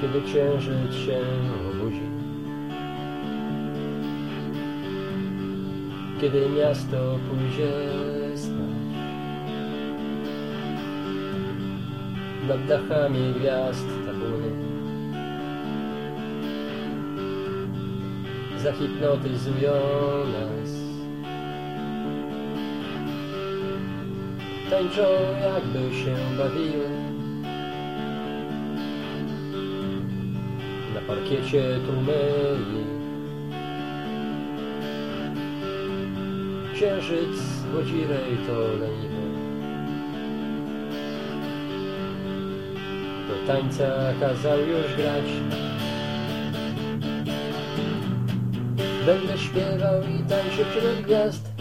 kiedy księżyc się obudzi. Kiedy miasto pójdzie spać. Nad dachami gwiazd tabuny Zahipnotyzują nas Tańczą jakby się bawiły parkiecie ich Księżyc wodzirej to leniwy Do tańca kazał już grać. Będę śpiewał i tańczył wśród gwiazd.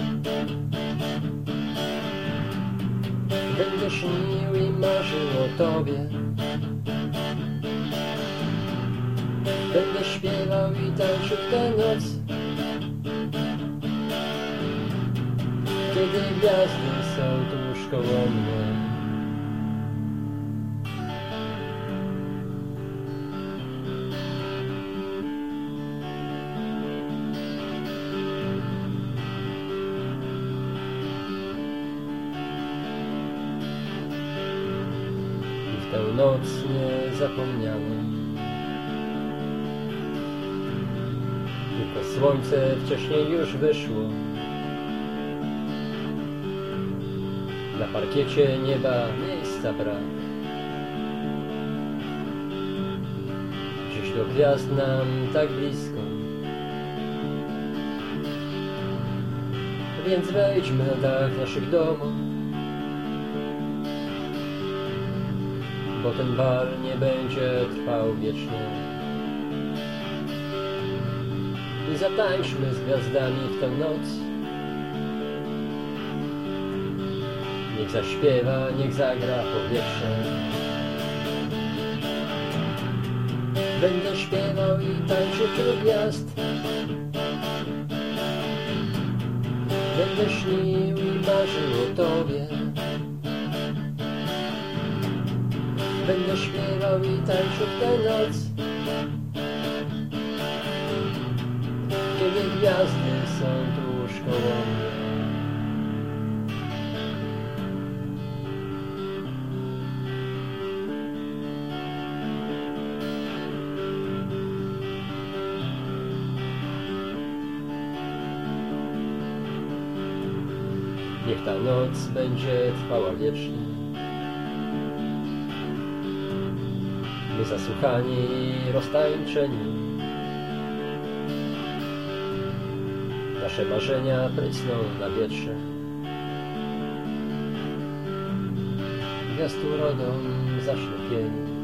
Będę śnił i marzył o Tobie śpiewał i tańczył w tę noc. Kiedy gwiazdy są tuż koło mnie tę noc nie zapomniałem słońce wcześniej już wyszło. Na parkiecie nieba miejsca brak. Gdzieś do gwiazd nam tak blisko. Więc wejdźmy na dach naszych domów. Bo ten bal nie będzie trwał wiecznie I zatańczmy z gwiazdami w tę noc. Niech zaśpiewa, niech zagra powietrze Będę śpiewał i tańczył wśród gwiazd Będę śnił i marzył o Tobie. Będę śpiewał i tańczył w tę noc Gwiazdy są tuż koło mnie Niech ta noc będzie trwała wiecznie. My zasłuchani i roztańczeni. Nasze marzenia prysną na wietrze. Gwiazd urodą zaślepieni.